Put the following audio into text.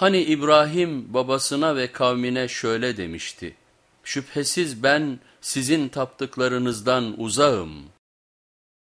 Hani İbrahim babasına ve kavmine şöyle demişti, şüphesiz ben sizin taptıklarınızdan uzağım.''